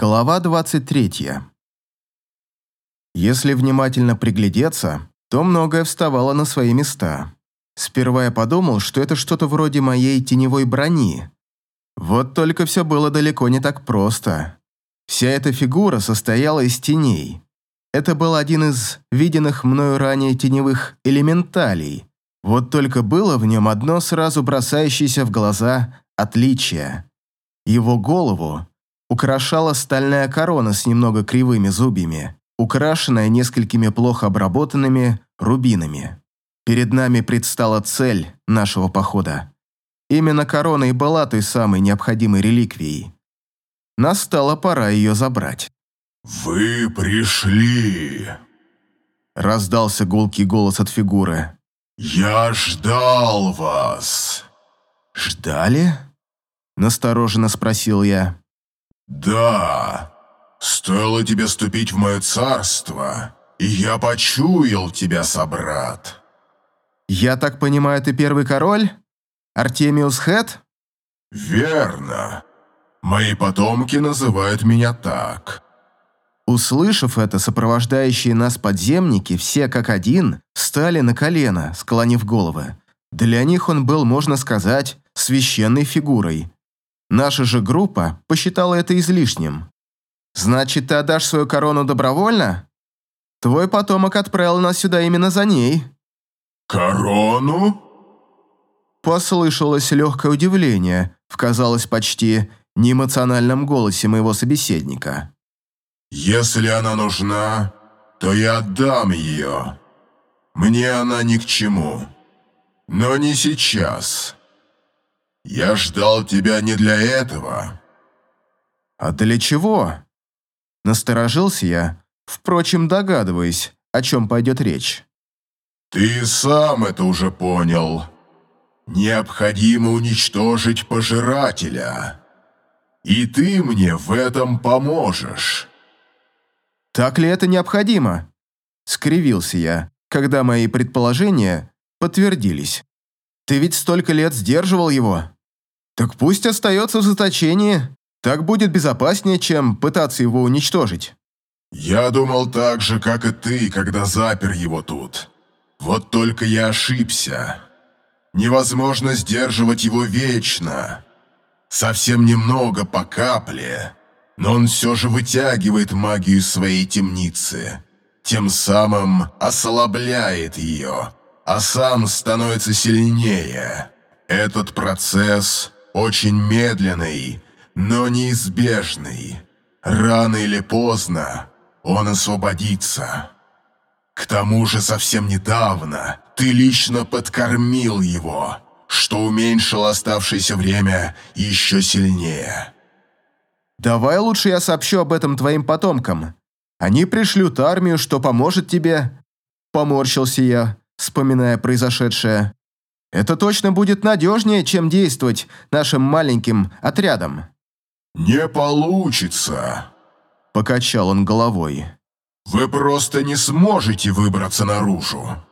Глава 23. Если внимательно приглядеться, то многое вставало на свои места. Сперва я подумал, что это что-то вроде моей теневой брони. Вот только все было далеко не так просто. Вся эта фигура состояла из теней. Это был один из виденных мною ранее теневых элементалей. Вот только было в нем одно сразу бросающееся в глаза отличие. Его голову украшала стальная корона с немного кривыми зубьями, украшенная несколькими плохо обработанными рубинами. Перед нами предстала цель нашего похода. Именно корона и была той самой необходимой реликвией. Настала пора ее забрать. «Вы пришли!» Раздался гулкий голос от фигуры. «Я ждал вас!» «Ждали?» Настороженно спросил я. «Да, стоило тебе ступить в мое царство, и я почуял тебя, собрат». «Я так понимаю, ты первый король? Артемиус Хэт?» «Верно. Мои потомки называют меня так». Услышав это, сопровождающие нас подземники, все как один, встали на колено, склонив головы. Для них он был, можно сказать, священной фигурой. Наша же группа посчитала это излишним. «Значит, ты отдашь свою корону добровольно? Твой потомок отправил нас сюда именно за ней». «Корону?» Послышалось легкое удивление в, казалось, почти неэмоциональном голосе моего собеседника. «Если она нужна, то я отдам ее. Мне она ни к чему. Но не сейчас. Я ждал тебя не для этого». «А для чего?» Насторожился я, впрочем, догадываясь, о чем пойдет речь. «Ты сам это уже понял. Необходимо уничтожить пожирателя. И ты мне в этом поможешь». «Так ли это необходимо?» Скривился я, когда мои предположения подтвердились. «Ты ведь столько лет сдерживал его. Так пусть остается в заточении. Так будет безопаснее, чем пытаться его уничтожить». «Я думал так же, как и ты, когда запер его тут. Вот только я ошибся. Невозможно сдерживать его вечно. Совсем немного, по капле. Но он все же вытягивает магию своей темницы. Тем самым ослабляет ее, а сам становится сильнее. Этот процесс очень медленный, но неизбежный. Рано или поздно он освободится. К тому же совсем недавно ты лично подкормил его, что уменьшило оставшееся время еще сильнее. «Давай лучше я сообщу об этом твоим потомкам. Они пришлют армию, что поможет тебе». Поморщился я, вспоминая произошедшее. «Это точно будет надежнее, чем действовать нашим маленьким отрядом». «Не получится», — покачал он головой. Вы просто не сможете выбраться наружу.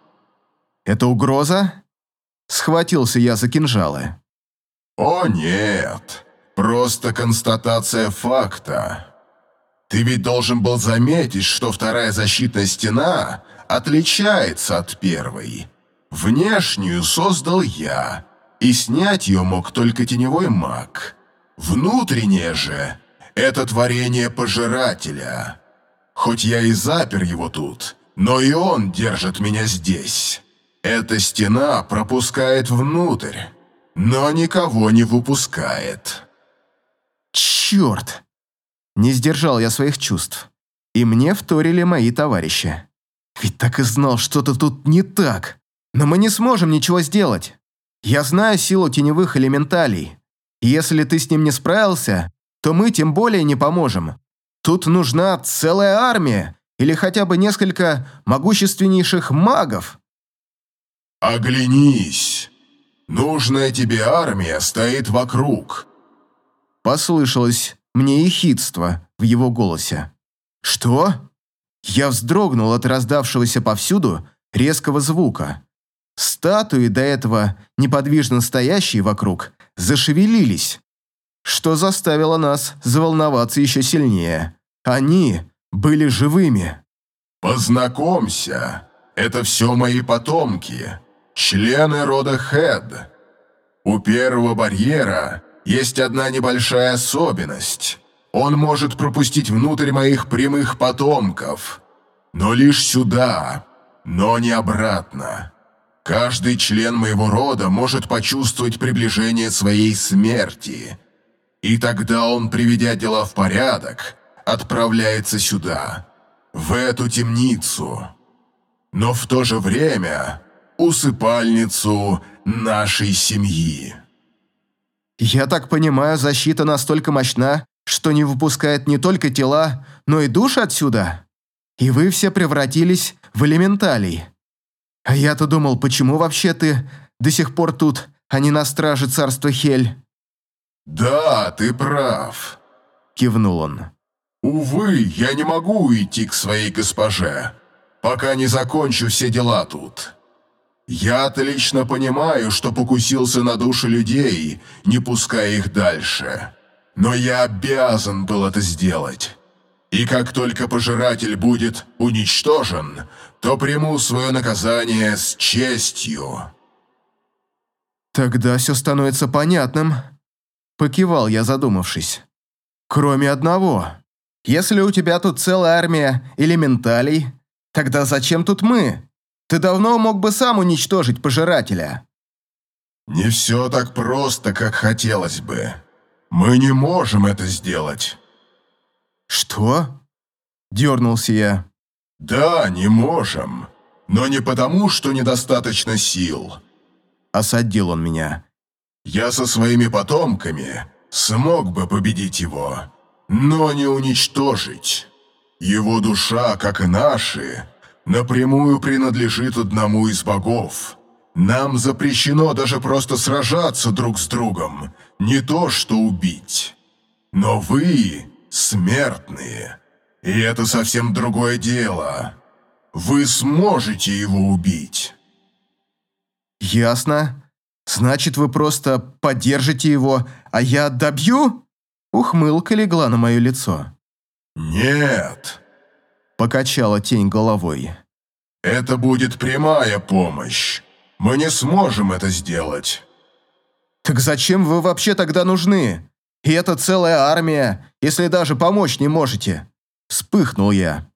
Это угроза? Схватился я за кинжалы. О нет, просто констатация факта. Ты ведь должен был заметить, что вторая защитная стена отличается от первой. Внешнюю создал я, и снять ее мог только теневой маг. Внутреннее же — это творение пожирателя. Хоть я и запер его тут, но и он держит меня здесь. Эта стена пропускает внутрь, но никого не выпускает. Черт! Не сдержал я своих чувств. И мне вторили мои товарищи. Ведь так и знал, что-то тут не так. Но мы не сможем ничего сделать. Я знаю силу теневых элементалей. И если ты с ним не справился, то мы тем более не поможем. Тут нужна целая армия или хотя бы несколько могущественнейших магов. «Оглянись! Нужная тебе армия стоит вокруг!» Послышалось мне ехидство в его голосе. «Что?» Я вздрогнул от раздавшегося повсюду резкого звука. Статуи, до этого неподвижно стоящие вокруг, зашевелились. что заставило нас заволноваться еще сильнее. Они были живыми. «Познакомься, это все мои потомки, члены рода Хед. У первого барьера есть одна небольшая особенность. Он может пропустить внутрь моих прямых потомков, но лишь сюда, но не обратно. Каждый член моего рода может почувствовать приближение своей смерти, и тогда он, приведя дела в порядок, отправляется сюда, в эту темницу. Но в то же время усыпальницу нашей семьи. Я так понимаю, защита настолько мощна, что не выпускает не только тела, но и души отсюда? И вы все превратились в элементалей. А я-то думал, почему вообще ты до сих пор тут, а не на страже царства Хель?» «Да, ты прав», — кивнул он. «Увы, я не могу уйти к своей госпоже, пока не закончу все дела тут. Я-то лично понимаю, что покусился на души людей, не пуская их дальше. Но я обязан был это сделать. И как только пожиратель будет уничтожен, то приму свое наказание с честью». «Тогда все становится понятным», — покивал я, задумавшись. «Кроме одного. Если у тебя тут целая армия элементалей, тогда зачем тут мы? Ты давно мог бы сам уничтожить пожирателя». «Не все так просто, как хотелось бы. Мы не можем это сделать». «Что?» – дернулся я. «Да, не можем. Но не потому, что недостаточно сил». Осадил он меня. «Я со своими потомками смог бы победить его, но не уничтожить. Его душа, как и наши, напрямую принадлежит одному из богов. Нам запрещено даже просто сражаться друг с другом, не то что убить. Но вы смертные, и это совсем другое дело. Вы сможете его убить». «Ясно. Значит, вы просто поддержите его, а я добью?» Ухмылка легла на мое лицо. «Нет», — покачала тень головой. «Это будет прямая помощь. Мы не сможем это сделать». «Так зачем вы вообще тогда нужны? И это целая армия, если даже помочь не можете!» Вспыхнул я.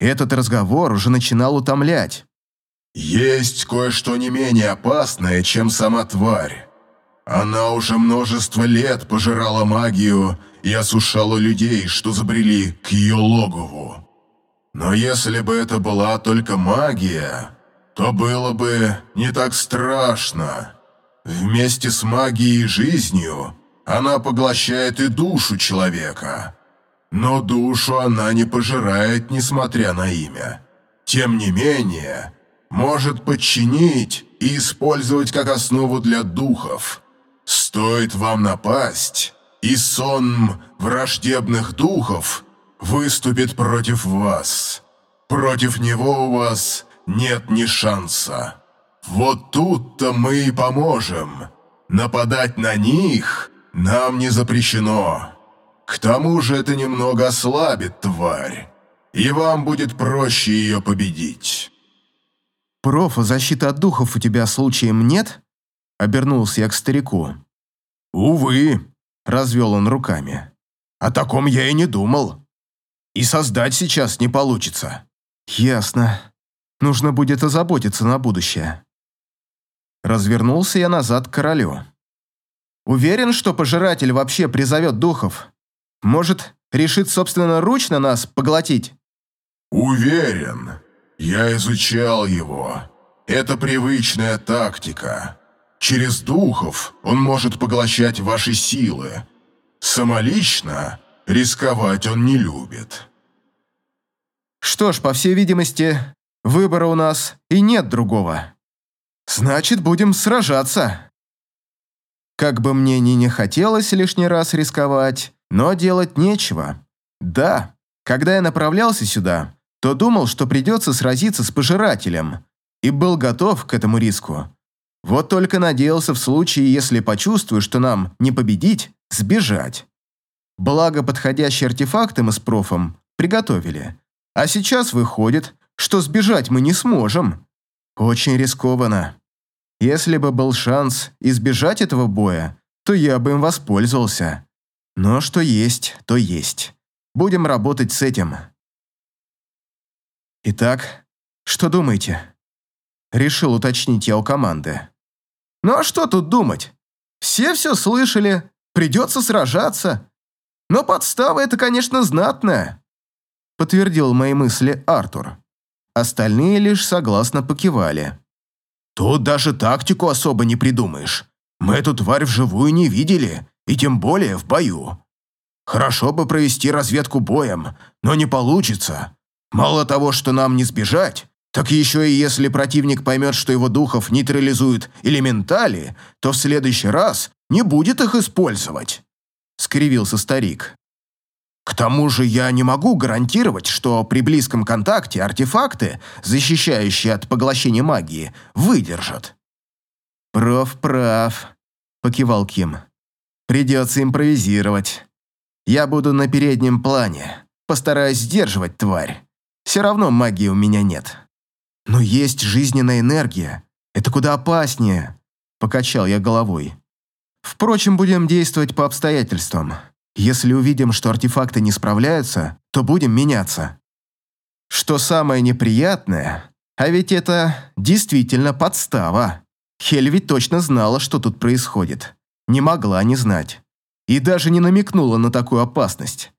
Этот разговор уже начинал утомлять. «Есть кое-что не менее опасное, чем сама тварь. Она уже множество лет пожирала магию и осушала людей, что забрели к ее логову. Но если бы это была только магия, то было бы не так страшно. Вместе с магией и жизнью она поглощает и душу человека. Но душу она не пожирает, несмотря на имя. Тем не менее, может подчинить и использовать как основу для духов. Стоит вам напасть, и сон враждебных духов выступит против вас. Против него у вас нет ни шанса. Вот тут-то мы и поможем. Нападать на них нам не запрещено. К тому же это немного ослабит тварь, и вам будет проще ее победить». «Проф, а защиты от духов у тебя случаем нет?» Обернулся я к старику. «Увы», — развел он руками. «О таком я и не думал. И создать сейчас не получится». «Ясно. Нужно будет озаботиться на будущее». Развернулся я назад к королю. «Уверен, что пожиратель вообще призовет духов? Может, решит собственноручно нас поглотить?» «Уверен. Я изучал его. Это привычная тактика. Через духов он может поглощать ваши силы. Самолично рисковать он не любит». «Что ж, по всей видимости, выбора у нас и нет другого. Значит, будем сражаться». Как бы мне ни не хотелось лишний раз рисковать, но делать нечего. Да, когда я направлялся сюда, то думал, что придется сразиться с пожирателем, и был готов к этому риску. Вот только надеялся в случае, если почувствую, что нам не победить, сбежать. Благо, подходящие артефакты мы с профом приготовили. А сейчас выходит, что сбежать мы не сможем. Очень рискованно. Если бы был шанс избежать этого боя, то я бы им воспользовался. Но что есть, то есть. Будем работать с этим. Итак, что думаете? Решил уточнить я у команды. Ну а что тут думать? Все все слышали, придется сражаться. Но подстава это, конечно, знатная. Подтвердил мои мысли Артур. Остальные лишь согласно покивали. Тут даже тактику особо не придумаешь. Мы эту тварь вживую не видели, и тем более в бою. Хорошо бы провести разведку боем, но не получится. Мало того, что нам не сбежать, так еще и если противник поймет, что его духов нейтрализуют элементали, то в следующий раз не будет их использовать», — скривился старик. «К тому же я не могу гарантировать, что при близком контакте артефакты, защищающие от поглощения магии, выдержат». «Проф прав», — покивал Ким. «Придется импровизировать. Я буду на переднем плане, постараюсь сдерживать тварь. Все равно магии у меня нет». «Но есть жизненная энергия. Это куда опаснее», — покачал я головой. «Впрочем, будем действовать по обстоятельствам. Если увидим, что артефакты не справляются, то будем меняться». Что самое неприятное, а ведь это действительно подстава. Хель ведь точно знала, что тут происходит. Не могла не знать. И даже не намекнула на такую опасность.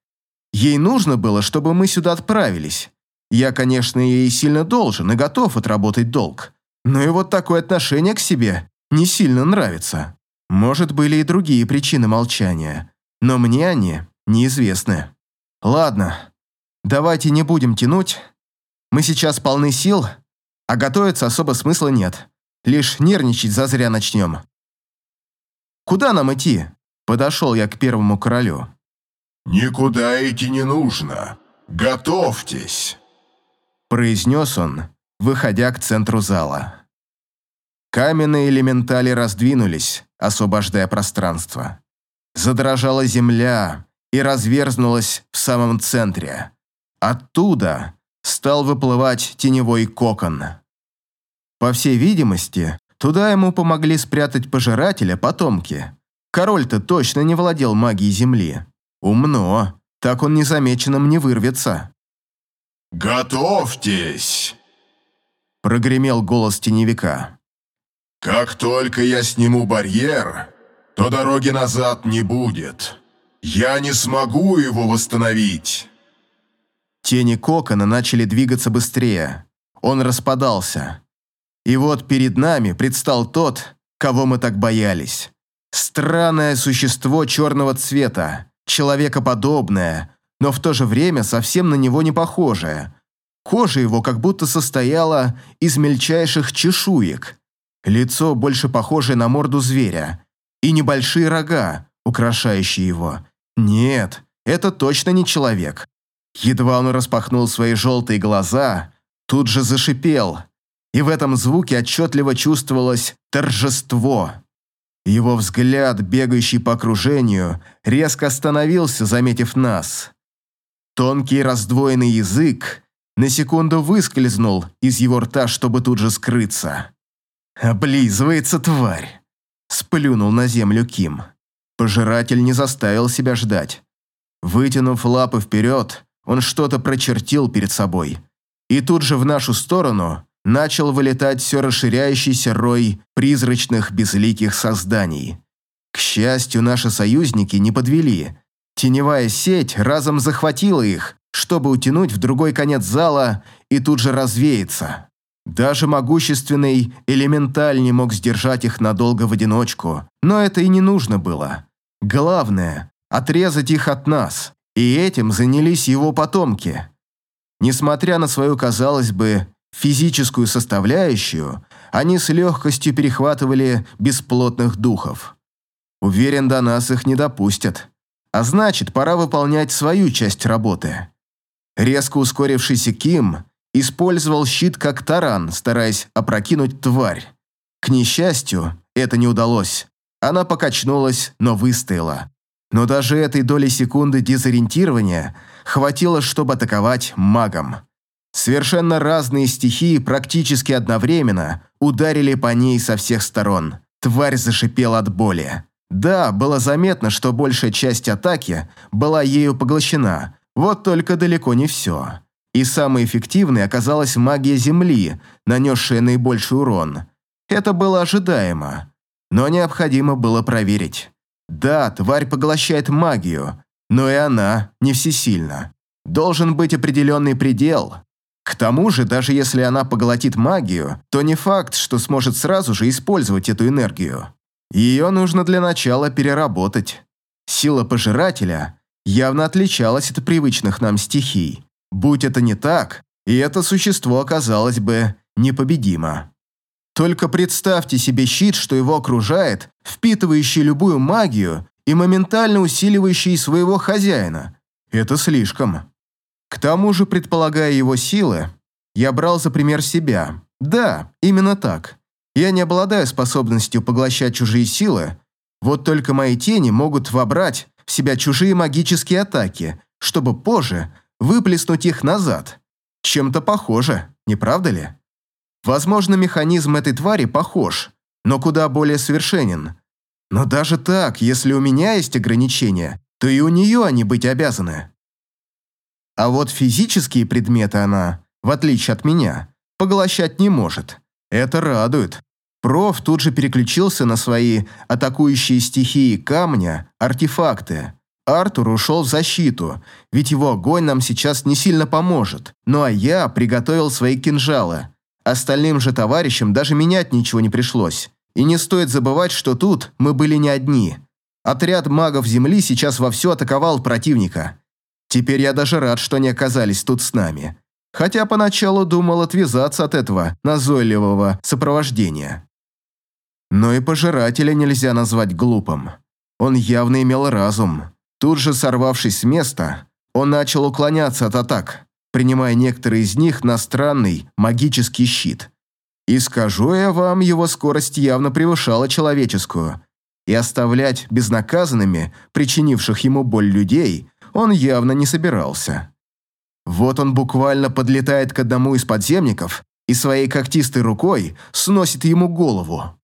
Ей нужно было, чтобы мы сюда отправились, я, конечно, ей сильно должен и готов отработать долг. Но и вот такое отношение к себе не сильно нравится. Может, были и другие причины молчания, но мне они неизвестны. Ладно, давайте не будем тянуть. Мы сейчас полны сил, а готовиться особо смысла нет. Лишь нервничать зазря начнем. Куда нам идти? Подошел я к первому королю. «Никуда идти не нужно. Готовьтесь!» произнес он, выходя к центру зала. Каменные элементали раздвинулись, освобождая пространство. Задрожала земля и разверзнулась в самом центре. Оттуда стал выплывать теневой кокон. По всей видимости, туда ему помогли спрятать пожирателя потомки. Король-то точно не владел магией земли. Умно, так он незамеченным не вырвется. «Готовьтесь!» Прогремел голос теневика. «Как только я сниму барьер, то дороги назад не будет. Я не смогу его восстановить!» Тени кокона начали двигаться быстрее. Он распадался. И вот перед нами предстал тот, кого мы так боялись. Странное существо черного цвета, человекоподобное, но в то же время совсем на него не похожая. Кожа его как будто состояла из мельчайших чешуек. Лицо больше похожее на морду зверя. И небольшие рога, украшающие его. Нет, это точно не человек. Едва он распахнул свои желтые глаза, тут же зашипел. И в этом звуке отчетливо чувствовалось торжество. Его взгляд, бегающий по окружению, резко остановился, заметив нас. Тонкий раздвоенный язык на секунду выскользнул из его рта, чтобы тут же скрыться. «Облизывается тварь!» – сплюнул на землю Ким. Пожиратель не заставил себя ждать. Вытянув лапы вперед, он что-то прочертил перед собой. И тут же в нашу сторону начал вылетать все расширяющийся рой призрачных безликих созданий. К счастью, наши союзники не подвели – Теневая сеть разом захватила их, чтобы утянуть в другой конец зала и тут же развеяться. Даже могущественный элементаль не мог сдержать их надолго в одиночку, но это и не нужно было. Главное – отрезать их от нас, и этим занялись его потомки. Несмотря на свою, казалось бы, физическую составляющую, они с легкостью перехватывали бесплотных духов. Уверен, до нас их не допустят. А значит, пора выполнять свою часть работы. Резко ускорившийся Ким использовал щит как таран, стараясь опрокинуть тварь. К несчастью, это не удалось. Она покачнулась, но выстояла. но даже этой доли секунды дезориентирования хватило, чтобы атаковать магом. Совершенно разные стихии практически одновременно ударили по ней со всех сторон. Тварь зашипела от боли. Да, было заметно, что большая часть атаки была ею поглощена, вот только далеко не все. И самой эффективной оказалась магия Земли, нанесшая наибольший урон. Это было ожидаемо, но необходимо было проверить. Да, тварь поглощает магию, но и она не всесильна. Должен быть определенный предел. К тому же, даже если она поглотит магию, то не факт, что сможет сразу же использовать эту энергию. Ее нужно для начала переработать. Сила пожирателя явно отличалась от привычных нам стихий. Будь это не так, и это существо оказалось бы непобедимо. Только представьте себе щит, что его окружает, впитывающий любую магию и моментально усиливающий своего хозяина. Это слишком. К тому же, предполагая его силы, я брал за пример себя. Да, именно так. Я не обладаю способностью поглощать чужие силы, вот только мои тени могут вобрать в себя чужие магические атаки, чтобы позже выплеснуть их назад. Чем-то похоже, не правда ли? Возможно, механизм этой твари похож, но куда более совершенен. Но даже так, если у меня есть ограничения, то и у нее они быть обязаны. А вот физические предметы она, в отличие от меня, поглощать не может. Это радует. Проф тут же переключился на свои атакующие стихии камня, артефакты. Артур ушел в защиту, ведь его огонь нам сейчас не сильно поможет. Ну а я приготовил свои кинжалы. Остальным же товарищам даже менять ничего не пришлось. И не стоит забывать, что тут мы были не одни. Отряд магов Земли сейчас вовсю атаковал противника. Теперь я даже рад, что они оказались тут с нами хотя поначалу думал отвязаться от этого назойливого сопровождения. Но и пожирателя нельзя назвать глупым. Он явно имел разум. Тут же сорвавшись с места, он начал уклоняться от атак, принимая некоторые из них на странный магический щит. И скажу я вам, его скорость явно превышала человеческую, и оставлять безнаказанными причинивших ему боль людей он явно не собирался. Вот он буквально подлетает к одному из подземников и своей когтистой рукой сносит ему голову.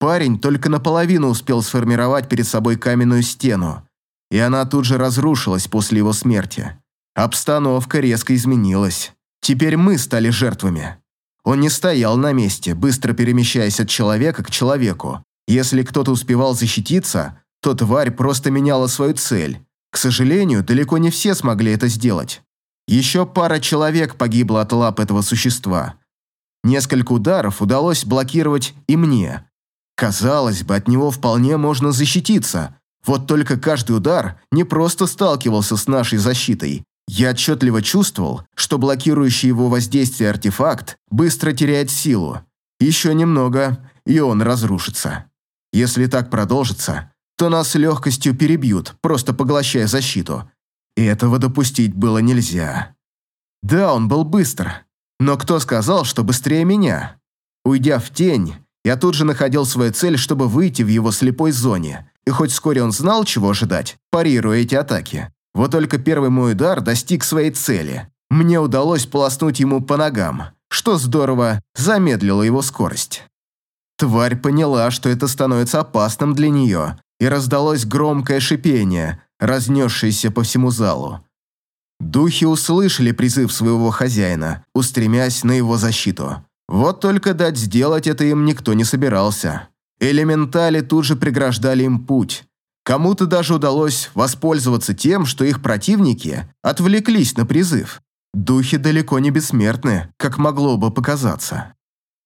Парень только наполовину успел сформировать перед собой каменную стену, и она тут же разрушилась после его смерти. Обстановка резко изменилась. Теперь мы стали жертвами. Он не стоял на месте, быстро перемещаясь от человека к человеку. Если кто-то успевал защититься, то тварь просто меняла свою цель. К сожалению, далеко не все смогли это сделать. Еще пара человек погибло от лап этого существа. Несколько ударов удалось блокировать и мне. Казалось бы, от него вполне можно защититься. Вот только каждый удар не просто сталкивался с нашей защитой. Я отчетливо чувствовал, что блокирующий его воздействие артефакт быстро теряет силу. Еще немного, и он разрушится. Если так продолжится, то нас легкостью перебьют, просто поглощая защиту. И этого допустить было нельзя. Да, он был быстр, но кто сказал, что быстрее меня? Уйдя в тень, я тут же находил свою цель, чтобы выйти в его слепой зоне, и хоть вскоре он знал, чего ожидать, парируя эти атаки. Вот только первый мой удар достиг своей цели. Мне удалось полоснуть ему по ногам, что здорово замедлило его скорость. Тварь поняла, что это становится опасным для нее, и раздалось громкое шипение, разнесшееся по всему залу. Духи услышали призыв своего хозяина, устремясь на его защиту. Вот только дать сделать это им никто не собирался. Элементали тут же преграждали им путь. Кому-то даже удалось воспользоваться тем, что их противники отвлеклись на призыв. Духи далеко не бессмертны, как могло бы показаться.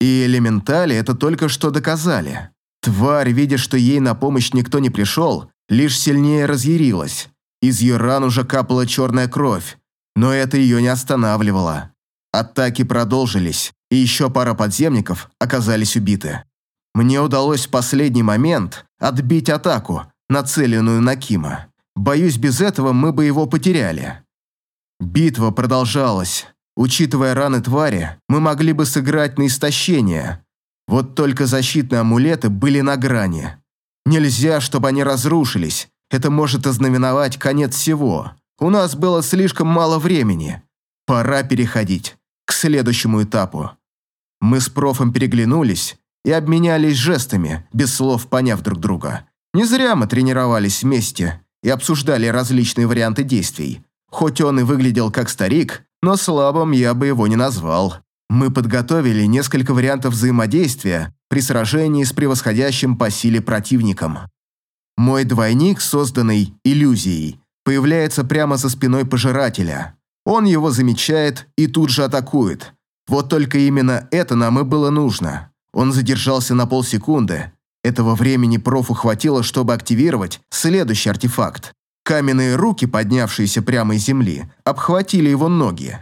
И элементали это только что доказали. Тварь, видя, что ей на помощь никто не пришел, лишь сильнее разъярилась. Из ее ран уже капала черная кровь, но это ее не останавливало. Атаки продолжились, и еще пара подземников оказались убиты. Мне удалось в последний момент отбить атаку, нацеленную на Кима. Боюсь, без этого мы бы его потеряли. Битва продолжалась. Учитывая раны твари, мы могли бы сыграть на истощение. Вот только защитные амулеты были на грани. Нельзя, чтобы они разрушились, Это может ознаменовать конец всего. У нас было слишком мало времени. Пора переходить к следующему этапу. Мы с профом переглянулись и обменялись жестами, без слов поняв друг друга. Не зря мы тренировались вместе и обсуждали различные варианты действий. Хоть он и выглядел как старик, но слабым я бы его не назвал. Мы подготовили несколько вариантов взаимодействия при сражении с превосходящим по силе противником. Мой двойник, созданный иллюзией, появляется прямо за спиной пожирателя. Он его замечает и тут же атакует. Вот только именно это нам и было нужно. Он задержался на полсекунды. Этого времени профу хватило, чтобы активировать следующий артефакт. Каменные руки, поднявшиеся прямо из земли, обхватили его ноги.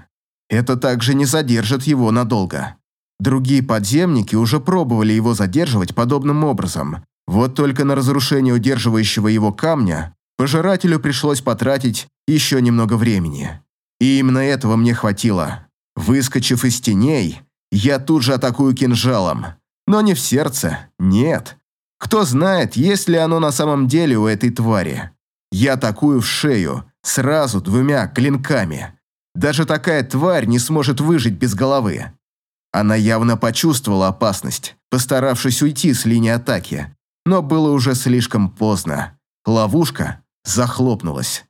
Это также не задержит его надолго. Другие подземники уже пробовали его задерживать подобным образом. Вот только на разрушение удерживающего его камня пожирателю пришлось потратить еще немного времени. И именно этого мне хватило. Выскочив из теней, я тут же атакую кинжалом. Но не в сердце, нет. Кто знает, есть ли оно на самом деле у этой твари. Я атакую в шею, сразу двумя клинками. Даже такая тварь не сможет выжить без головы. Она явно почувствовала опасность, постаравшись уйти с линии атаки. Но было уже слишком поздно. Ловушка захлопнулась.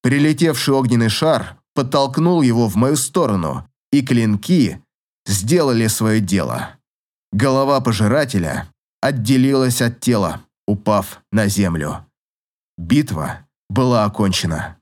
Прилетевший огненный шар подтолкнул его в мою сторону, и клинки сделали свое дело. Голова пожирателя отделилась от тела, упав на землю. Битва была окончена.